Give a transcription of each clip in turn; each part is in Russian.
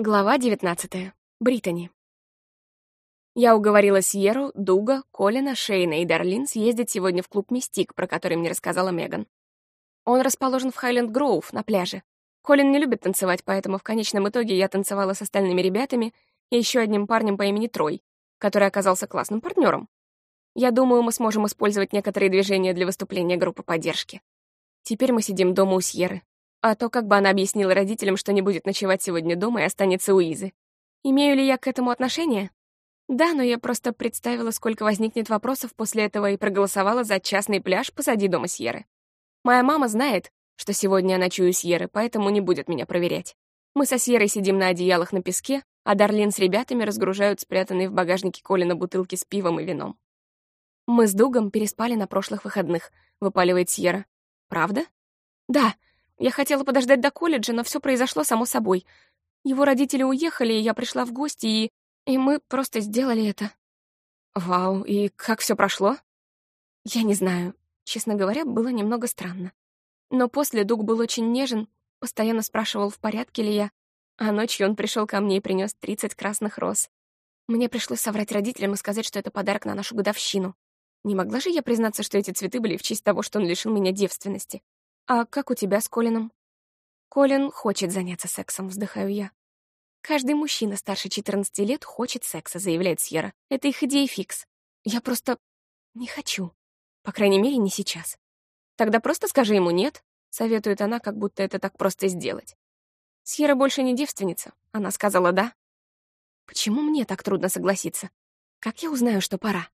Глава 19. Британи. Я уговорила Сьеру, Дуга, Колина, Шейна и Дарлин съездить сегодня в клуб «Мистик», про который мне рассказала Меган. Он расположен в Хайленд-Гроув, на пляже. Колин не любит танцевать, поэтому в конечном итоге я танцевала с остальными ребятами и еще одним парнем по имени Трой, который оказался классным партнером. Я думаю, мы сможем использовать некоторые движения для выступления группы поддержки. Теперь мы сидим дома у Сьеры, а то как бы она объяснила родителям, что не будет ночевать сегодня дома и останется у Изы. Имею ли я к этому отношение? Да, но я просто представила, сколько возникнет вопросов после этого и проголосовала за частный пляж позади дома Сьеры. Моя мама знает, что сегодня я ночую Сьеры, поэтому не будет меня проверять. Мы со Сьерой сидим на одеялах на песке, а Дарлин с ребятами разгружают спрятанные в багажнике Колина бутылки с пивом и вином. «Мы с Дугом переспали на прошлых выходных», — выпаливает Сьерра. «Правда?» «Да», я хотела подождать до колледжа, но все произошло само собой. Его родители уехали, и я пришла в гости, и... И мы просто сделали это. Вау, и как все прошло? Я не знаю. Честно говоря, было немного странно. Но после Дуг был очень нежен, постоянно спрашивал, в порядке ли я, а ночью он пришел ко мне и принес 30 красных роз. Мне пришлось соврать родителям и сказать, что это подарок на нашу годовщину. Не могла же я признаться, что эти цветы были в честь того, что он лишил меня девственности. «А как у тебя с Колином?» «Колин хочет заняться сексом», — вздыхаю я. «Каждый мужчина старше 14 лет хочет секса», — заявляет Сьерра. «Это их идея фикс. Я просто не хочу. По крайней мере, не сейчас. Тогда просто скажи ему «нет», — советует она, как будто это так просто сделать. Сьерра больше не девственница. Она сказала «да». Почему мне так трудно согласиться? Как я узнаю, что пора?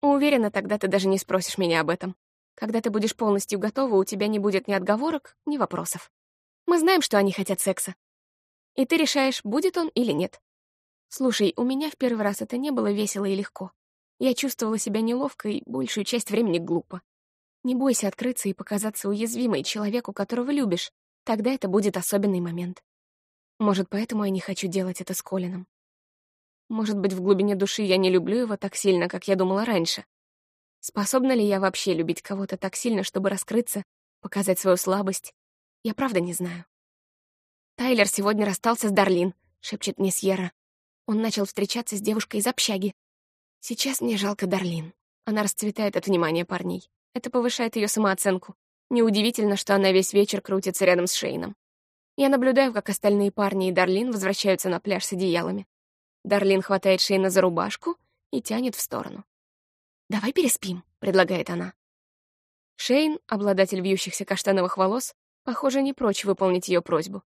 Уверена, тогда ты даже не спросишь меня об этом. Когда ты будешь полностью готова, у тебя не будет ни отговорок, ни вопросов. Мы знаем, что они хотят секса. И ты решаешь, будет он или нет. Слушай, у меня в первый раз это не было весело и легко. Я чувствовала себя неловко и большую часть времени глупо. Не бойся открыться и показаться уязвимой человеку, которого любишь. Тогда это будет особенный момент. Может, поэтому я не хочу делать это с Колином. Может быть, в глубине души я не люблю его так сильно, как я думала раньше. Способна ли я вообще любить кого-то так сильно, чтобы раскрыться, показать свою слабость? Я правда не знаю. «Тайлер сегодня расстался с Дарлин», — шепчет мне Сьерра. Он начал встречаться с девушкой из общаги. Сейчас мне жалко Дарлин. Она расцветает от внимания парней. Это повышает ее самооценку. Неудивительно, что она весь вечер крутится рядом с Шейном. Я наблюдаю, как остальные парни и Дарлин возвращаются на пляж с одеялами. Дарлин хватает Шейна за рубашку и тянет в сторону. «Давай переспим», — предлагает она. Шейн, обладатель вьющихся каштановых волос, похоже, не прочь выполнить ее просьбу.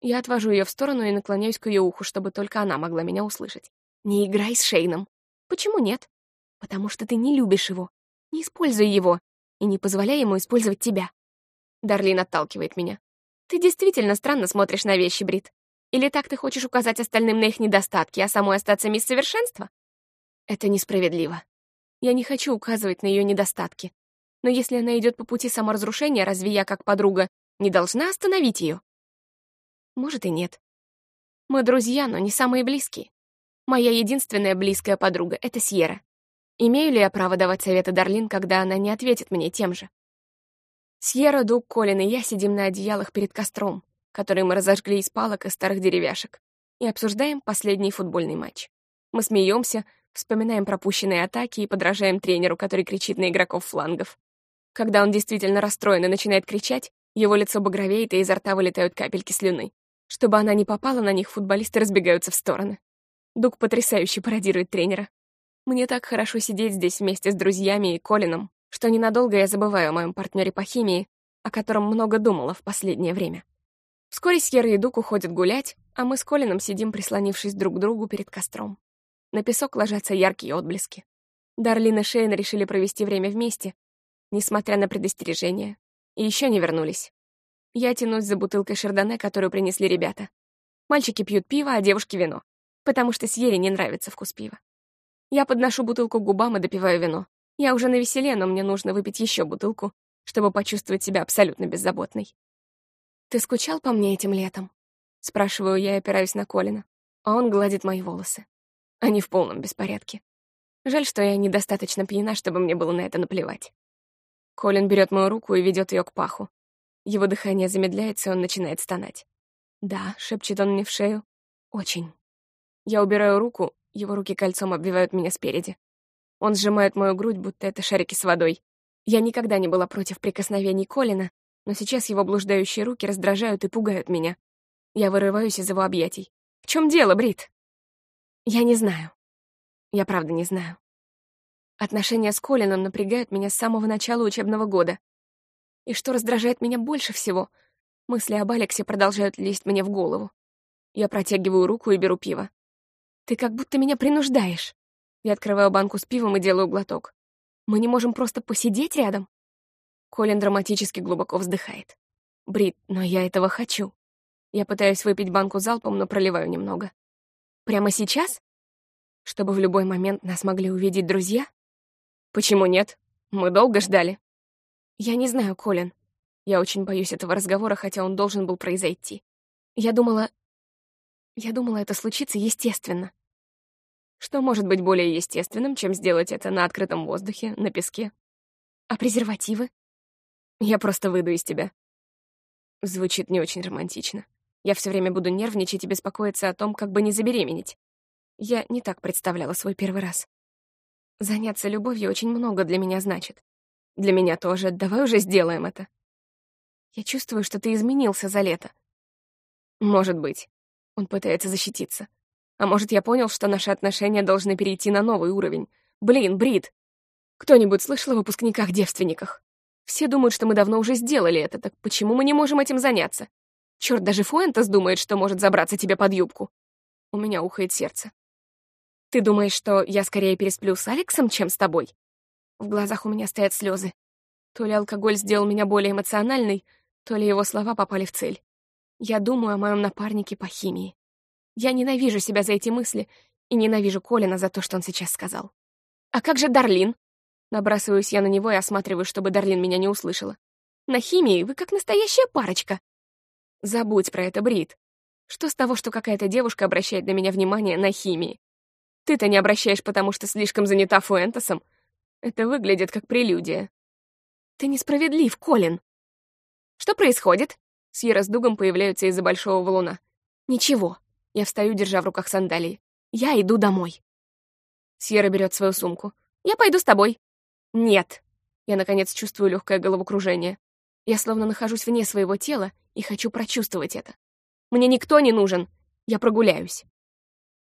Я отвожу ее в сторону и наклоняюсь к ее уху, чтобы только она могла меня услышать. «Не играй с Шейном». «Почему нет?» «Потому что ты не любишь его. Не используй его. И не позволяй ему использовать тебя». Дарлин отталкивает меня. «Ты действительно странно смотришь на вещи, Брит. Или так ты хочешь указать остальным на их недостатки, а самой остаться мисс совершенства?» «Это несправедливо», я не хочу указывать на ее недостатки. Но если она идет по пути саморазрушения, разве я, как подруга, не должна остановить ее? Может и нет. Мы друзья, но не самые близкие. Моя единственная близкая подруга — это Сьерра. Имею ли я право давать советы Дарлин, когда она не ответит мне тем же? Сьерра, Дуг, Колин и я сидим на одеялах перед костром, который мы разожгли из палок и старых деревяшек, и обсуждаем последний футбольный матч. Мы смеемся, Вспоминаем пропущенные атаки и подражаем тренеру, который кричит на игроков флангов. Когда он действительно расстроен и начинает кричать, его лицо багровеет, и изо рта вылетают капельки слюны. Чтобы она не попала на них, футболисты разбегаются в стороны. Дуг потрясающе пародирует тренера. Мне так хорошо сидеть здесь вместе с друзьями и Колином, что ненадолго я забываю о моем партнере по химии, о котором много думала в последнее время. Вскоре Сьерра и Дуг уходят гулять, а мы с Колином сидим, прислонившись друг к другу перед костром. На песок ложатся яркие отблески. Дарлин и Шейн решили провести время вместе, несмотря на предостережения, и еще не вернулись. Я тянусь за бутылкой шардоне, которую принесли ребята. Мальчики пьют пиво, а девушки — вино, потому что Сьере не нравится вкус пива. Я подношу бутылку к губам и допиваю вино. Я уже на веселе, но мне нужно выпить еще бутылку, чтобы почувствовать себя абсолютно беззаботной. «Ты скучал по мне этим летом?» Спрашиваю я опираюсь на Колина, а он гладит мои волосы. Они в полном беспорядке. Жаль, что я недостаточно пьяна, чтобы мне было на это наплевать. Колин берет мою руку и ведет ее к паху. Его дыхание замедляется, и он начинает стонать. «Да», — шепчет он мне в шею. Очень. Я убираю руку, его руки кольцом обвивают меня спереди. Он сжимает мою грудь, будто это шарики с водой. Я никогда не была против прикосновений Колина, но сейчас его блуждающие руки раздражают и пугают меня. Я вырываюсь из его объятий. «В чем дело, Брит?» «Я не знаю. Я правда не знаю. Отношения с Колином напрягают меня с самого начала учебного года. И что раздражает меня больше всего, мысли об Алексе продолжают лезть мне в голову. Я протягиваю руку и беру пиво. «Ты как будто меня принуждаешь». Я открываю банку с пивом и делаю глоток. «Мы не можем просто посидеть рядом?» Колин драматически глубоко вздыхает. «Брит, но я этого хочу». Я пытаюсь выпить банку залпом, но проливаю немного. «Прямо сейчас? Чтобы в любой момент нас могли увидеть друзья?» «Почему нет? Мы долго ждали». «Я не знаю, Колин. Я очень боюсь этого разговора, хотя он должен был произойти. Я думала... Я думала, это случится естественно. Что может быть более естественным, чем сделать это на открытом воздухе, на песке? А презервативы? Я просто выйду из тебя. Звучит не очень романтично. Я все время буду нервничать и беспокоиться о том, как бы не забеременеть. Я не так представляла свой первый раз. Заняться любовью очень много для меня значит. Для меня тоже. Давай уже сделаем это. Я чувствую, что ты изменился за лето. Может быть. Он пытается защититься. А может, я понял, что наши отношения должны перейти на новый уровень. Блин, Брит! Кто-нибудь слышал о выпускниках-девственниках? Все думают, что мы давно уже сделали это, так почему мы не можем этим заняться? Черт, даже Фуэнтес думает, что может забраться тебе под юбку. У меня ухает сердце. Ты думаешь, что я скорее пересплю с Алексом, чем с тобой? В глазах у меня стоят слезы. То ли алкоголь сделал меня более эмоциональной, то ли его слова попали в цель. Я думаю о моем напарнике по химии. Я ненавижу себя за эти мысли и ненавижу Колина за то, что он сейчас сказал. «А как же Дарлин?» Набрасываюсь я на него и осматриваю, чтобы Дарлин меня не услышала. «На химии вы как настоящая парочка». «Забудь про это, Брит. Что с того, что какая-то девушка обращает на меня внимание на химии? Ты-то не обращаешь, потому что слишком занята Фуэнтосом. Это выглядит как прелюдия». «Ты несправедлив, Колин». «Что происходит?» Сьерра с Дугом появляются из-за большого валуна. «Ничего, я встаю, держа в руках сандалии. «Я иду домой». Сьерра берет свою сумку. «Я пойду с тобой». «Нет». Я, наконец, чувствую легкое головокружение. Я словно нахожусь вне своего тела и хочу прочувствовать это. Мне никто не нужен. Я прогуляюсь.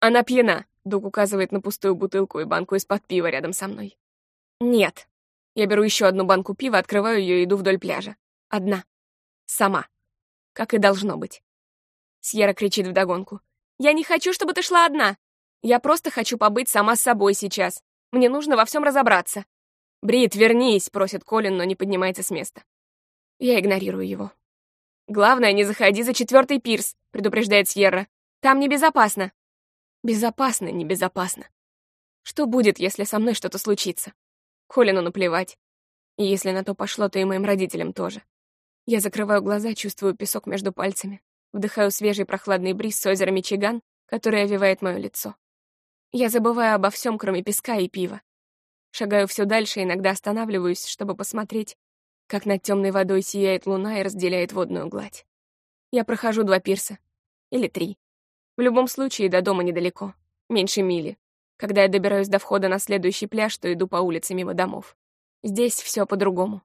Она пьяна. Дуг указывает на пустую бутылку и банку из-под пива рядом со мной. Нет. Я беру еще одну банку пива, открываю ее и иду вдоль пляжа. Одна. Сама. Как и должно быть. Сьерра кричит вдогонку. Я не хочу, чтобы ты шла одна. Я просто хочу побыть сама с собой сейчас. Мне нужно во всем разобраться. Брит, вернись, просит Колин, но не поднимается с места. Я игнорирую его. Главное, не заходи за четвертый пирс, предупреждает Сьерра. Там небезопасно. Безопасно, небезопасно. Что будет, если со мной что-то случится? Колину наплевать. И если на то пошло, то и моим родителям тоже. Я закрываю глаза, чувствую песок между пальцами. Вдыхаю свежий прохладный бриз с озера Мичиган, который овивает мое лицо. Я забываю обо всем, кроме песка и пива. Шагаю все дальше, иногда останавливаюсь, чтобы посмотреть, как над темной водой сияет луна и разделяет водную гладь. Я прохожу два пирса. Или три. В любом случае, до дома недалеко. Меньше мили. Когда я добираюсь до входа на следующий пляж, то иду по улице мимо домов. Здесь все по-другому.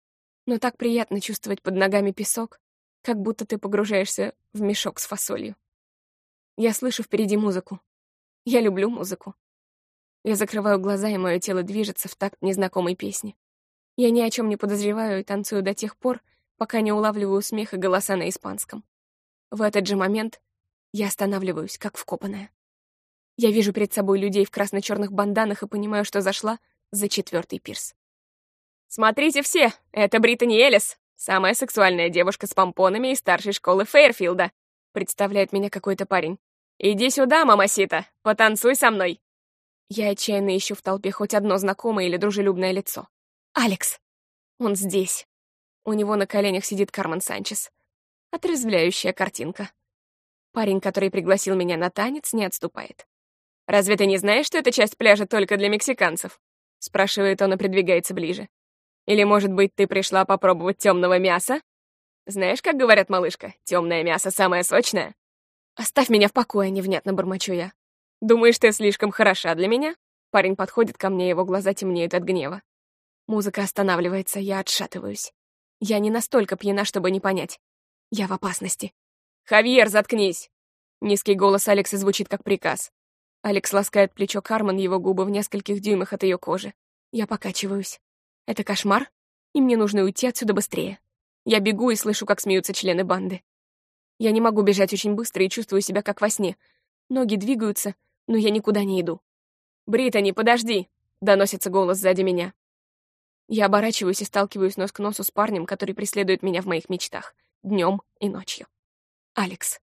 Но так приятно чувствовать под ногами песок, как будто ты погружаешься в мешок с фасолью. Я слышу впереди музыку. Я люблю музыку. Я закрываю глаза, и мое тело движется в такт незнакомой песни. Я ни о чем не подозреваю и танцую до тех пор, пока не улавливаю смех и голоса на испанском. В этот же момент я останавливаюсь, как вкопанная. Я вижу перед собой людей в красно-черных банданах и понимаю, что зашла за четвертый пирс. «Смотрите все, это Британи Элис!» Самая сексуальная девушка с помпонами из старшей школы Фейрфилда. Представляет меня какой-то парень. Иди сюда, мамасита, потанцуй со мной. Я отчаянно ищу в толпе хоть одно знакомое или дружелюбное лицо. Алекс. Он здесь. У него на коленях сидит Кармен Санчес. Отрезвляющая картинка. Парень, который пригласил меня на танец, не отступает. «Разве ты не знаешь, что эта часть пляжа только для мексиканцев?» Спрашивает он и придвигается ближе. Или, может быть, ты пришла попробовать темного мяса? Знаешь, как говорят, малышка, темное мясо самое сочное? «Оставь меня в покое», — невнятно бормочу я. «Думаешь, ты слишком хороша для меня?» Парень подходит ко мне, его глаза темнеют от гнева. Музыка останавливается, я отшатываюсь. Я не настолько пьяна, чтобы не понять. Я в опасности. «Хавьер, заткнись!» Низкий голос Алекса звучит как приказ. Алекс ласкает плечо Кармен, его губы в нескольких дюймах от ее кожи. Я покачиваюсь. Это кошмар, и мне нужно уйти отсюда быстрее. Я бегу и слышу, как смеются члены банды. Я не могу бежать очень быстро и чувствую себя как во сне. Ноги двигаются, но я никуда не иду. «Британи, подожди!» — доносится голос сзади меня. Я оборачиваюсь и сталкиваюсь нос к носу с парнем, который преследует меня в моих мечтах, днем и ночью. Алекс.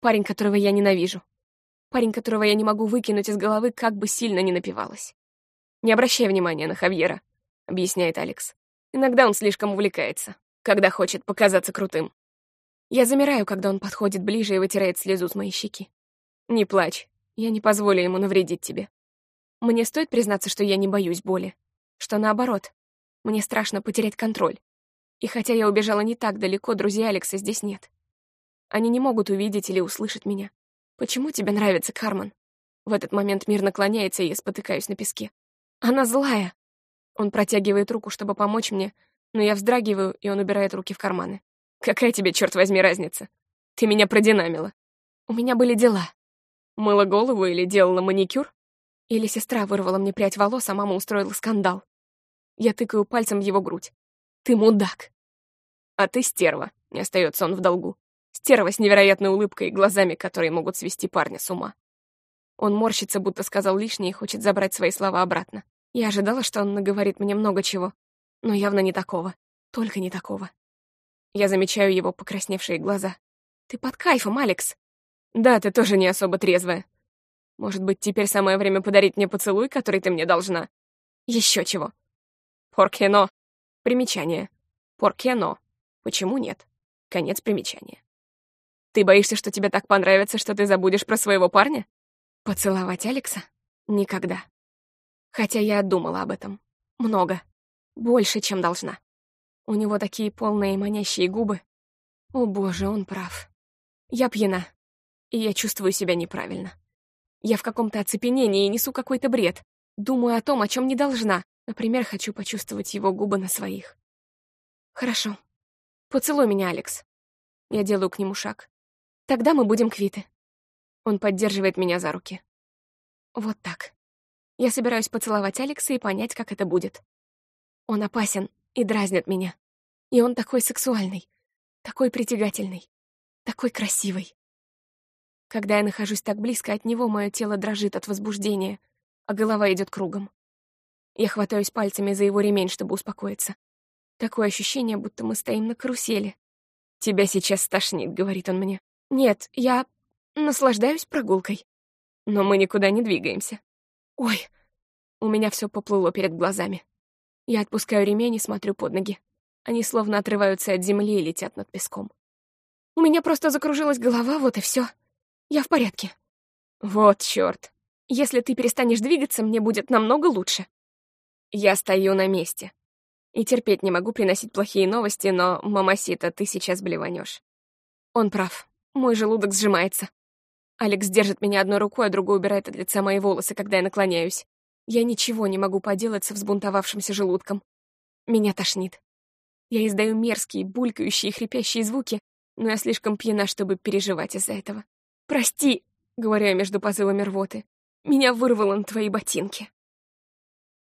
Парень, которого я ненавижу. Парень, которого я не могу выкинуть из головы, как бы сильно ни напивалась. «Не обращай внимания на Хавьера», — объясняет Алекс. «Иногда он слишком увлекается, когда хочет показаться крутым». Я замираю, когда он подходит ближе и вытирает слезу с моей щеки. «Не плачь, я не позволю ему навредить тебе. Мне стоит признаться, что я не боюсь боли, что наоборот, мне страшно потерять контроль. И хотя я убежала не так далеко, друзей Алекса здесь нет. Они не могут увидеть или услышать меня. Почему тебе нравится Кармен? В этот момент мир наклоняется, и я спотыкаюсь на песке. Она злая. Он протягивает руку, чтобы помочь мне, но я вздрагиваю, и он убирает руки в карманы. Какая тебе, черт возьми, разница? Ты меня продинамила. У меня были дела. Мыла голову или делала маникюр? Или сестра вырвала мне прядь волос, а мама устроила скандал. Я тыкаю пальцем в его грудь. Ты мудак. А ты стерва, не остается он в долгу. Стерва с невероятной улыбкой и глазами, которые могут свести парня с ума. Он морщится, будто сказал лишнее и хочет забрать свои слова обратно. Я ожидала, что он наговорит мне много чего, но явно не такого. Только не такого. Я замечаю его покрасневшие глаза. «Ты под кайфом, Алекс!» «Да, ты тоже не особо трезвая. Может быть, теперь самое время подарить мне поцелуй, который ты мне должна? Еще чего. Поркено. Примечание. Поркено. Почему нет? Конец примечания. Ты боишься, что тебе так понравится, что ты забудешь про своего парня? Поцеловать Алекса? Никогда. Хотя я думала об этом. Много. Больше, чем должна. У него такие полные манящие губы. О боже, он прав. Я пьяна, и я чувствую себя неправильно. Я в каком-то оцепенении и несу какой-то бред. Думаю о том, о чем не должна. Например, хочу почувствовать его губы на своих. Хорошо. Поцелуй меня, Алекс. Я делаю к нему шаг. Тогда мы будем квиты. Он поддерживает меня за руки. Вот так. Я собираюсь поцеловать Алекса и понять, как это будет. Он опасен и дразнит меня. И он такой сексуальный, такой притягательный, такой красивый. Когда я нахожусь так близко от него, мое тело дрожит от возбуждения, а голова идет кругом. Я хватаюсь пальцами за его ремень, чтобы успокоиться. Такое ощущение, будто мы стоим на карусели. «Тебя сейчас стошнит», — говорит он мне. «Нет, я наслаждаюсь прогулкой. Но мы никуда не двигаемся». «Ой!» У меня все поплыло перед глазами. Я отпускаю ремень и смотрю под ноги. Они словно отрываются от земли и летят над песком. У меня просто закружилась голова, вот и все. Я в порядке. Вот чёрт. Если ты перестанешь двигаться, мне будет намного лучше. Я стою на месте. И терпеть не могу приносить плохие новости, но, мамасита, ты сейчас блеванешь. Он прав. Мой желудок сжимается. Алекс держит меня одной рукой, а другой убирает от лица мои волосы, когда я наклоняюсь. Я ничего не могу поделать со взбунтовавшимся желудком. Меня тошнит. Я издаю мерзкие, булькающие, хрипящие звуки, но я слишком пьяна, чтобы переживать из-за этого. «Прости», — говорю я между позывами рвоты, — «меня вырвало на твои ботинки».